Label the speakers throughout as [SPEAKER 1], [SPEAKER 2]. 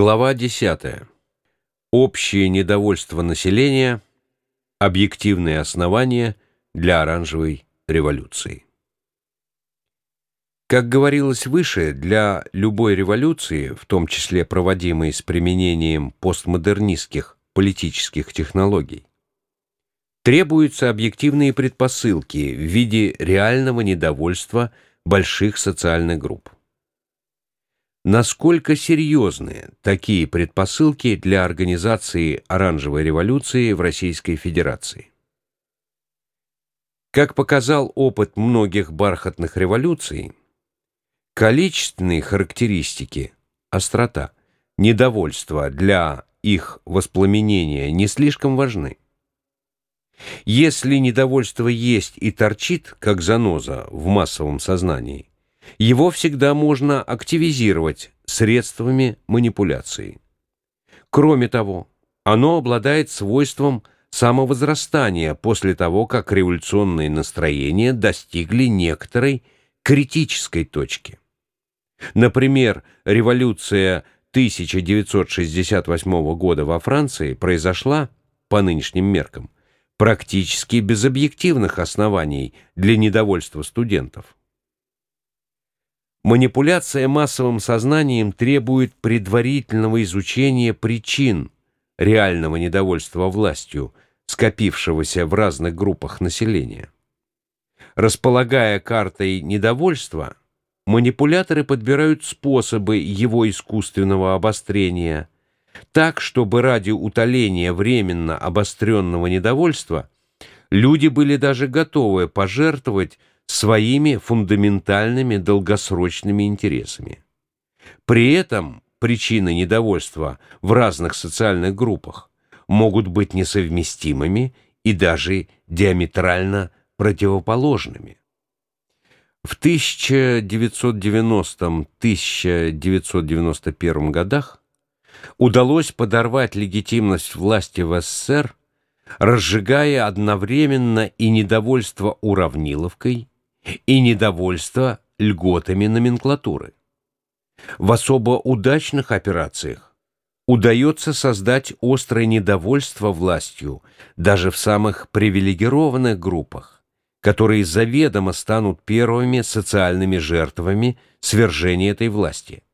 [SPEAKER 1] Глава 10. Общее недовольство населения. Объективные основания для оранжевой революции. Как говорилось выше, для любой революции, в том числе проводимой с применением постмодернистских политических технологий, требуются объективные предпосылки в виде реального недовольства больших социальных групп. Насколько серьезны такие предпосылки для организации оранжевой революции в Российской Федерации? Как показал опыт многих бархатных революций, количественные характеристики, острота, недовольство для их воспламенения не слишком важны. Если недовольство есть и торчит, как заноза в массовом сознании, его всегда можно активизировать средствами манипуляции. Кроме того, оно обладает свойством самовозрастания после того, как революционные настроения достигли некоторой критической точки. Например, революция 1968 года во Франции произошла, по нынешним меркам, практически без объективных оснований для недовольства студентов. Манипуляция массовым сознанием требует предварительного изучения причин реального недовольства властью, скопившегося в разных группах населения. Располагая картой недовольства, манипуляторы подбирают способы его искусственного обострения так, чтобы ради утоления временно обостренного недовольства люди были даже готовы пожертвовать своими фундаментальными долгосрочными интересами. При этом причины недовольства в разных социальных группах могут быть несовместимыми и даже диаметрально противоположными. В 1990-1991 годах удалось подорвать легитимность власти в СССР, разжигая одновременно и недовольство уравниловкой, и недовольство льготами номенклатуры. В особо удачных операциях удается создать острое недовольство властью даже в самых привилегированных группах, которые заведомо станут первыми социальными жертвами свержения этой власти.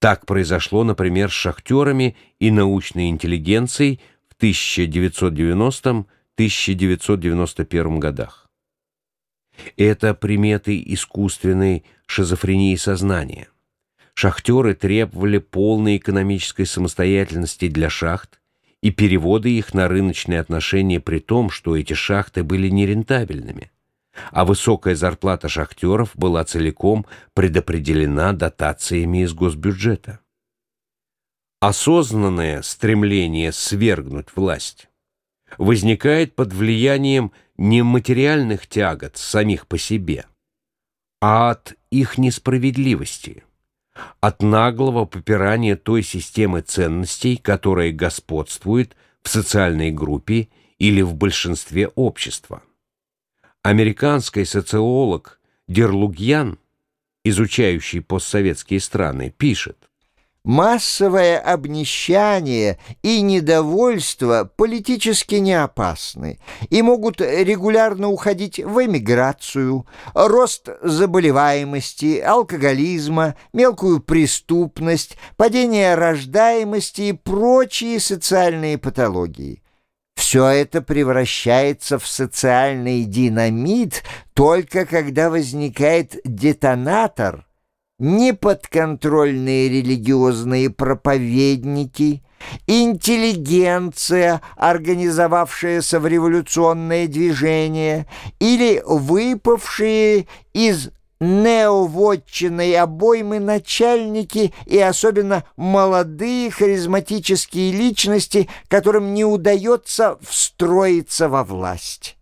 [SPEAKER 1] Так произошло, например, с шахтерами и научной интеллигенцией в 1990-1991 годах. Это приметы искусственной шизофрении сознания. Шахтеры требовали полной экономической самостоятельности для шахт и перевода их на рыночные отношения при том, что эти шахты были нерентабельными, а высокая зарплата шахтеров была целиком предопределена дотациями из госбюджета. Осознанное стремление свергнуть власть возникает под влиянием не материальных тягот самих по себе, а от их несправедливости, от наглого попирания той системы ценностей, которая господствует в социальной группе или в большинстве общества. Американский социолог Дерлугьян, изучающий постсоветские страны, пишет,
[SPEAKER 2] Массовое обнищание и недовольство политически не опасны и могут регулярно уходить в эмиграцию, рост заболеваемости, алкоголизма, мелкую преступность, падение рождаемости и прочие социальные патологии. Все это превращается в социальный динамит только когда возникает детонатор – неподконтрольные религиозные проповедники, интеллигенция, организовавшаяся в революционное движение, или выпавшие из неовотчиной обоймы начальники и особенно молодые харизматические личности, которым не удается встроиться во власть.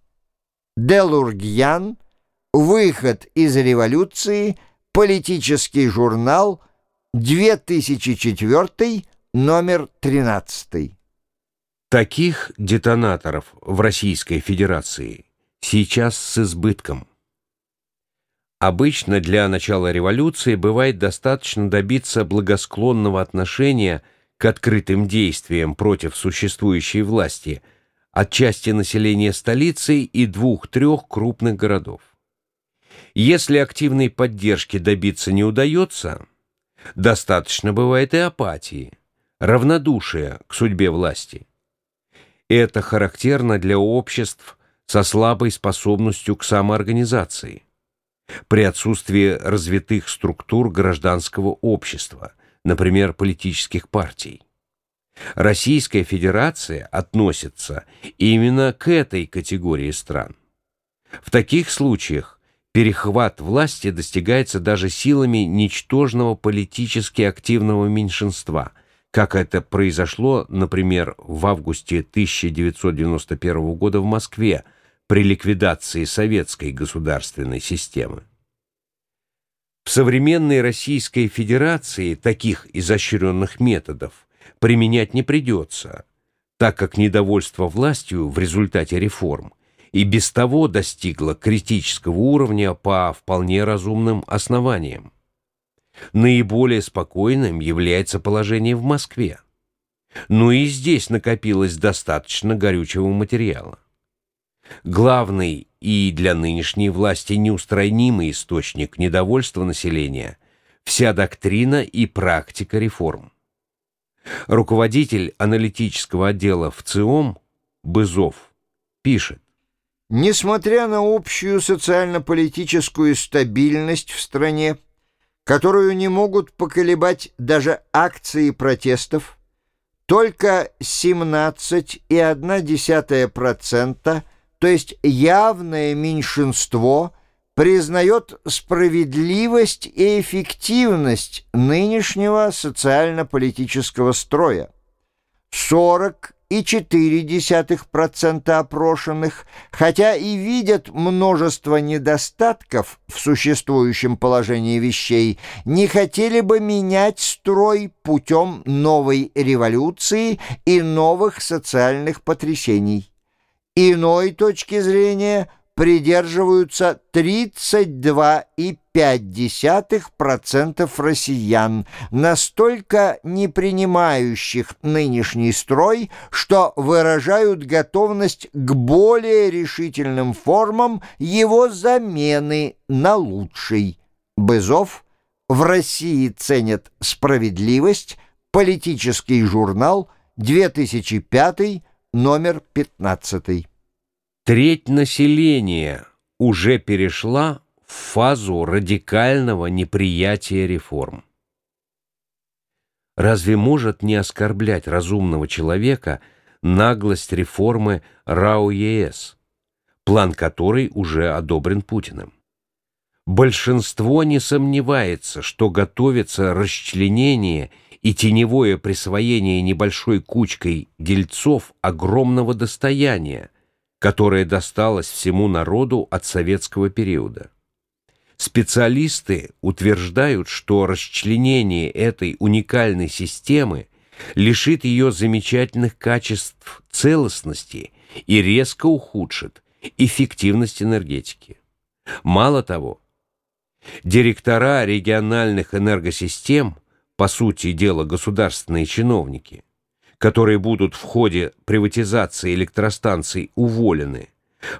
[SPEAKER 2] Делургьян «Выход из революции» Политический журнал, 2004, номер 13.
[SPEAKER 1] Таких детонаторов в Российской Федерации сейчас с избытком. Обычно для начала революции бывает достаточно добиться благосклонного отношения к открытым действиям против существующей власти от части населения столицы и двух-трех крупных городов. Если активной поддержки добиться не удается, достаточно бывает и апатии, равнодушия к судьбе власти. Это характерно для обществ со слабой способностью к самоорганизации, при отсутствии развитых структур гражданского общества, например, политических партий. Российская Федерация относится именно к этой категории стран. В таких случаях Перехват власти достигается даже силами ничтожного политически активного меньшинства, как это произошло, например, в августе 1991 года в Москве при ликвидации советской государственной системы. В современной Российской Федерации таких изощренных методов применять не придется, так как недовольство властью в результате реформ и без того достигла критического уровня по вполне разумным основаниям. Наиболее спокойным является положение в Москве. Но и здесь накопилось достаточно горючего материала. Главный и для нынешней власти неустранимый источник недовольства населения – вся доктрина и практика реформ. Руководитель аналитического отдела в ЦИОМ Бызов пишет,
[SPEAKER 2] Несмотря на общую социально-политическую стабильность в стране, которую не могут поколебать даже акции протестов, только 17,1%, то есть явное меньшинство, признает справедливость и эффективность нынешнего социально-политического строя. 40 и 0,4% опрошенных, хотя и видят множество недостатков в существующем положении вещей, не хотели бы менять строй путем новой революции и новых социальных потрясений. Иной точки зрения – придерживаются 32,5% россиян, настолько не принимающих нынешний строй, что выражают готовность к более решительным формам его замены на лучший. Бызов в России ценят справедливость, политический журнал, 2005, номер 15.
[SPEAKER 1] Треть населения уже перешла в фазу радикального неприятия реформ. Разве может не оскорблять разумного человека наглость реформы РАО-ЕС, план которой уже одобрен Путиным? Большинство не сомневается, что готовится расчленение и теневое присвоение небольшой кучкой дельцов огромного достояния – которое досталось всему народу от советского периода. Специалисты утверждают, что расчленение этой уникальной системы лишит ее замечательных качеств целостности и резко ухудшит эффективность энергетики. Мало того, директора региональных энергосистем, по сути дела государственные чиновники, которые будут в ходе приватизации электростанций уволены,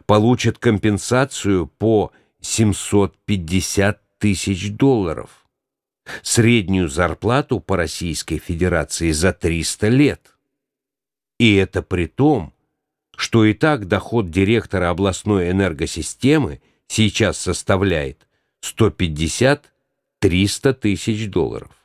[SPEAKER 1] получат компенсацию по 750 тысяч долларов. Среднюю зарплату по Российской Федерации за 300 лет. И это при том, что и так доход директора областной энергосистемы сейчас составляет 150-300 тысяч долларов.